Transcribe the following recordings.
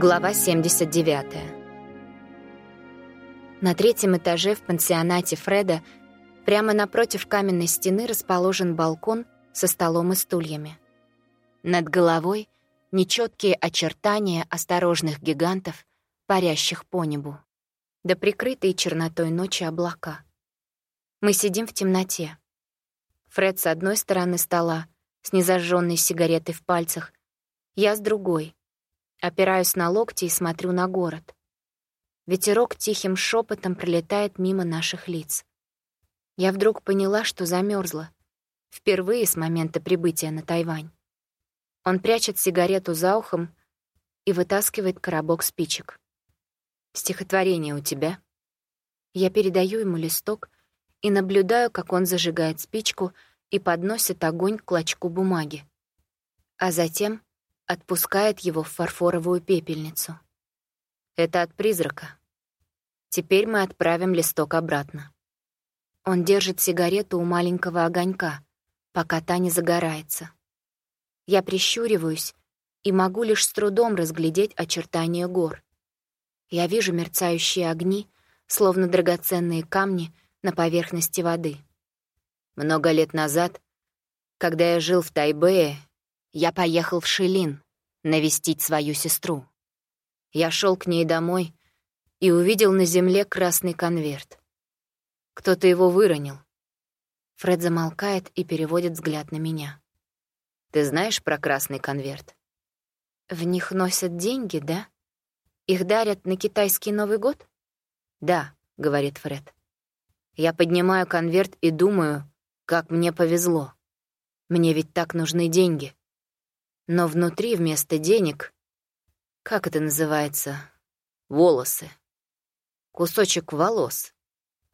Глава 79. На третьем этаже в пансионате Фреда прямо напротив каменной стены расположен балкон со столом и стульями. Над головой нечеткие очертания осторожных гигантов, парящих по небу, да прикрытые чернотой ночи облака. Мы сидим в темноте. Фред с одной стороны стола, с незажженной сигаретой в пальцах, я с другой — Опираюсь на локти и смотрю на город. Ветерок тихим шепотом пролетает мимо наших лиц. Я вдруг поняла, что замерзла. Впервые с момента прибытия на Тайвань. Он прячет сигарету за ухом и вытаскивает коробок спичек. «Стихотворение у тебя?» Я передаю ему листок и наблюдаю, как он зажигает спичку и подносит огонь к клочку бумаги. А затем отпускает его в фарфоровую пепельницу. Это от призрака. Теперь мы отправим листок обратно. Он держит сигарету у маленького огонька, пока та не загорается. Я прищуриваюсь и могу лишь с трудом разглядеть очертания гор. Я вижу мерцающие огни, словно драгоценные камни на поверхности воды. Много лет назад, когда я жил в Тайбэе, я поехал в Шилин навестить свою сестру. Я шел к ней домой и увидел на земле красный конверт. Кто-то его выронил. Фред замолкает и переводит взгляд на меня. «Ты знаешь про красный конверт?» «В них носят деньги, да? Их дарят на китайский Новый год?» «Да», — говорит Фред. Я поднимаю конверт и думаю, как мне повезло. Мне ведь так нужны деньги. Но внутри вместо денег... Как это называется? Волосы. Кусочек волос.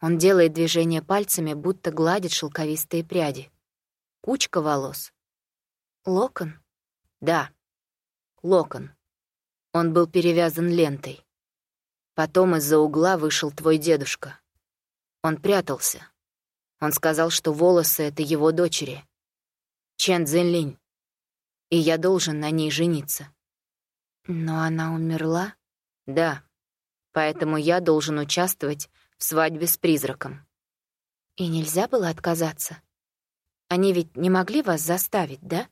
Он делает движение пальцами, будто гладит шелковистые пряди. Кучка волос. Локон? Да. Локон. Он был перевязан лентой. Потом из-за угла вышел твой дедушка. Он прятался. Он сказал, что волосы — это его дочери. Чен Цзинлинь и я должен на ней жениться. Но она умерла? Да. Поэтому я должен участвовать в свадьбе с призраком. И нельзя было отказаться? Они ведь не могли вас заставить, да?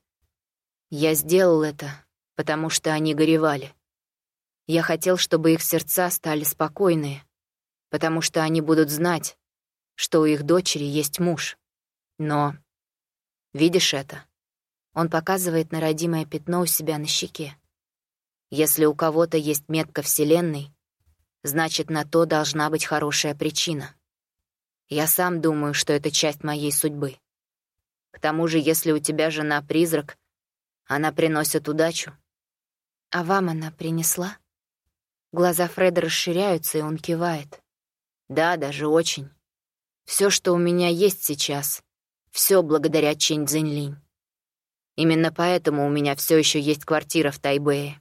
Я сделал это, потому что они горевали. Я хотел, чтобы их сердца стали спокойные, потому что они будут знать, что у их дочери есть муж. Но видишь это? Он показывает на родимое пятно у себя на щеке. Если у кого-то есть метка Вселенной, значит, на то должна быть хорошая причина. Я сам думаю, что это часть моей судьбы. К тому же, если у тебя жена-призрак, она приносит удачу. А вам она принесла? Глаза Фреда расширяются, и он кивает. Да, даже очень. Все, что у меня есть сейчас, все благодаря Чэнь Цзиньлинь. Именно поэтому у меня все еще есть квартира в Тайбэе.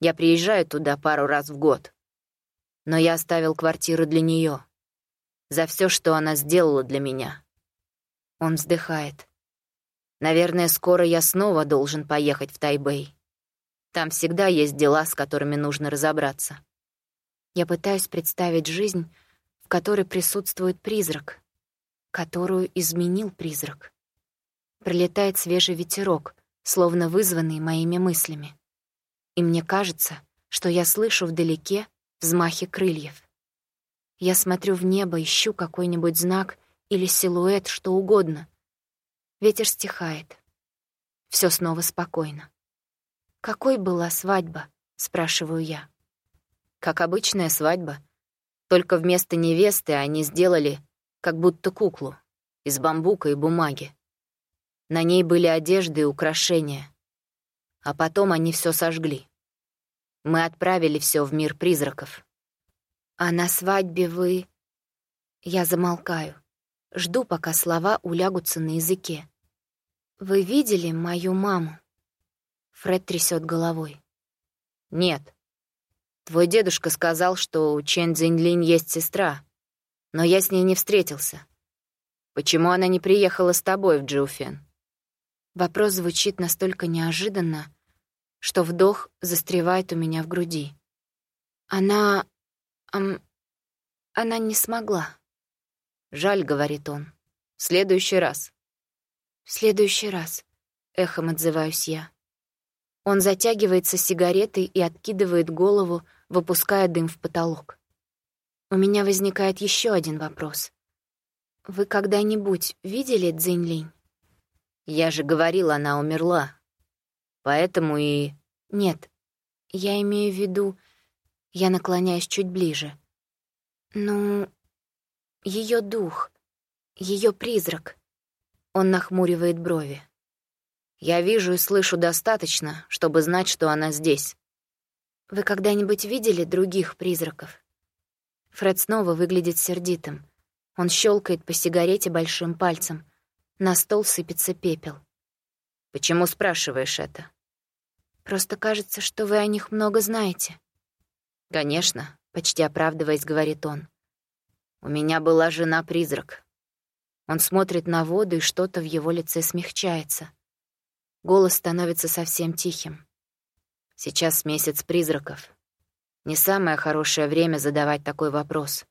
Я приезжаю туда пару раз в год. Но я оставил квартиру для нее. За все, что она сделала для меня. Он вздыхает. Наверное, скоро я снова должен поехать в Тайбэй. Там всегда есть дела, с которыми нужно разобраться. Я пытаюсь представить жизнь, в которой присутствует призрак, которую изменил призрак. Прилетает свежий ветерок, словно вызванный моими мыслями. И мне кажется, что я слышу вдалеке взмахи крыльев. Я смотрю в небо, ищу какой-нибудь знак или силуэт, что угодно. Ветер стихает. Все снова спокойно. «Какой была свадьба?» — спрашиваю я. «Как обычная свадьба. Только вместо невесты они сделали как будто куклу из бамбука и бумаги. На ней были одежды и украшения. А потом они все сожгли. Мы отправили все в мир призраков. А на свадьбе вы... Я замолкаю. Жду, пока слова улягутся на языке. «Вы видели мою маму?» Фред трясет головой. «Нет. Твой дедушка сказал, что у Чен Цзиньлинь есть сестра, но я с ней не встретился. Почему она не приехала с тобой в Джуфен?» Вопрос звучит настолько неожиданно, что вдох застревает у меня в груди. Она... Эм, она не смогла. «Жаль», — говорит он. «В следующий раз». «В следующий раз», — эхом отзываюсь я. Он затягивается сигаретой и откидывает голову, выпуская дым в потолок. У меня возникает еще один вопрос. «Вы когда-нибудь видели Цзиньлинь?» «Я же говорил, она умерла. Поэтому и...» «Нет, я имею в виду...» Я наклоняюсь чуть ближе. «Ну, ее дух, ее призрак». Он нахмуривает брови. «Я вижу и слышу достаточно, чтобы знать, что она здесь». «Вы когда-нибудь видели других призраков?» Фред снова выглядит сердитым. Он щелкает по сигарете большим пальцем. На стол сыпется пепел. «Почему спрашиваешь это?» «Просто кажется, что вы о них много знаете». «Конечно», — почти оправдываясь, говорит он. «У меня была жена-призрак». Он смотрит на воду, и что-то в его лице смягчается. Голос становится совсем тихим. Сейчас месяц призраков. Не самое хорошее время задавать такой вопрос.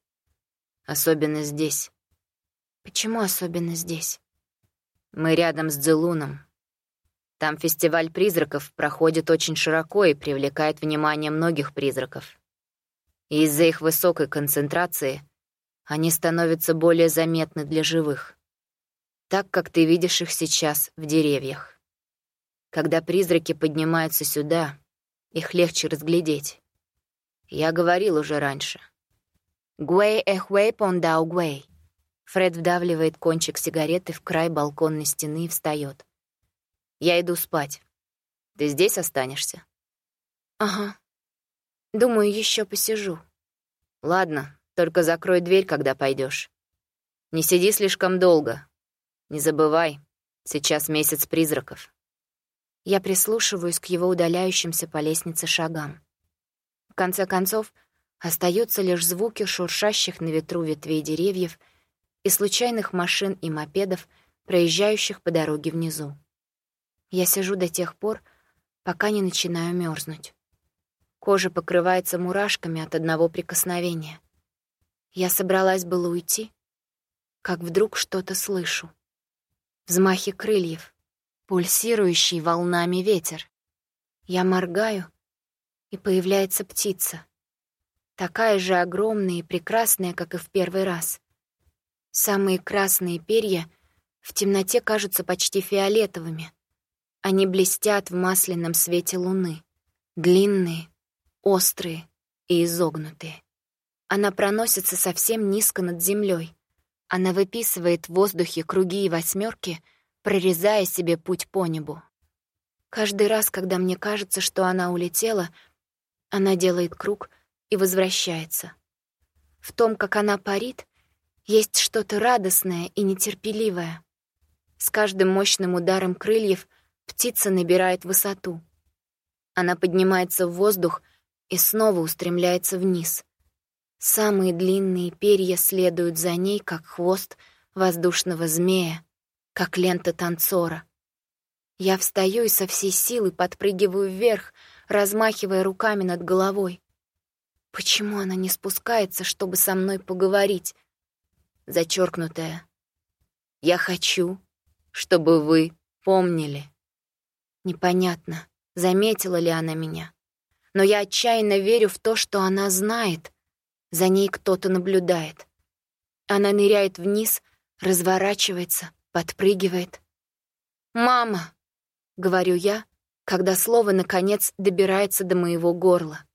Особенно здесь. Почему особенно здесь? Мы рядом с Дзелуном. Там фестиваль призраков проходит очень широко и привлекает внимание многих призраков. Из-за их высокой концентрации они становятся более заметны для живых. Так, как ты видишь их сейчас в деревьях. Когда призраки поднимаются сюда, их легче разглядеть. Я говорил уже раньше. «Гуэй эхуэй пондау гуэй». Фред вдавливает кончик сигареты в край балконной стены и встает. «Я иду спать. Ты здесь останешься?» «Ага. Думаю, еще посижу». «Ладно, только закрой дверь, когда пойдешь. Не сиди слишком долго. Не забывай, сейчас месяц призраков». Я прислушиваюсь к его удаляющимся по лестнице шагам конце концов, остаются лишь звуки шуршащих на ветру ветвей деревьев и случайных машин и мопедов, проезжающих по дороге внизу. Я сижу до тех пор, пока не начинаю мерзнуть. Кожа покрывается мурашками от одного прикосновения. Я собралась было уйти, как вдруг что-то слышу. Взмахи крыльев, пульсирующий волнами ветер. Я моргаю — и появляется птица. Такая же огромная и прекрасная, как и в первый раз. Самые красные перья в темноте кажутся почти фиолетовыми. Они блестят в масляном свете луны. Длинные, острые и изогнутые. Она проносится совсем низко над землей. Она выписывает в воздухе круги и восьмерки, прорезая себе путь по небу. Каждый раз, когда мне кажется, что она улетела — она делает круг и возвращается. В том, как она парит, есть что-то радостное и нетерпеливое. С каждым мощным ударом крыльев птица набирает высоту. Она поднимается в воздух и снова устремляется вниз. Самые длинные перья следуют за ней, как хвост воздушного змея, как лента танцора. Я встаю и со всей силы подпрыгиваю вверх, размахивая руками над головой. Почему она не спускается, чтобы со мной поговорить? Зачеркнутая. Я хочу, чтобы вы помнили. Непонятно, заметила ли она меня. Но я отчаянно верю в то, что она знает. За ней кто-то наблюдает. Она ныряет вниз, разворачивается, подпрыгивает. «Мама!» — говорю я, когда слово, наконец, добирается до моего горла.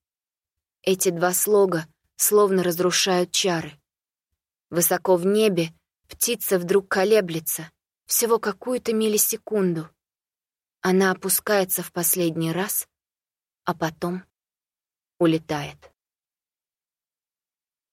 Эти два слога словно разрушают чары. Высоко в небе птица вдруг колеблется, всего какую-то миллисекунду. Она опускается в последний раз, а потом улетает.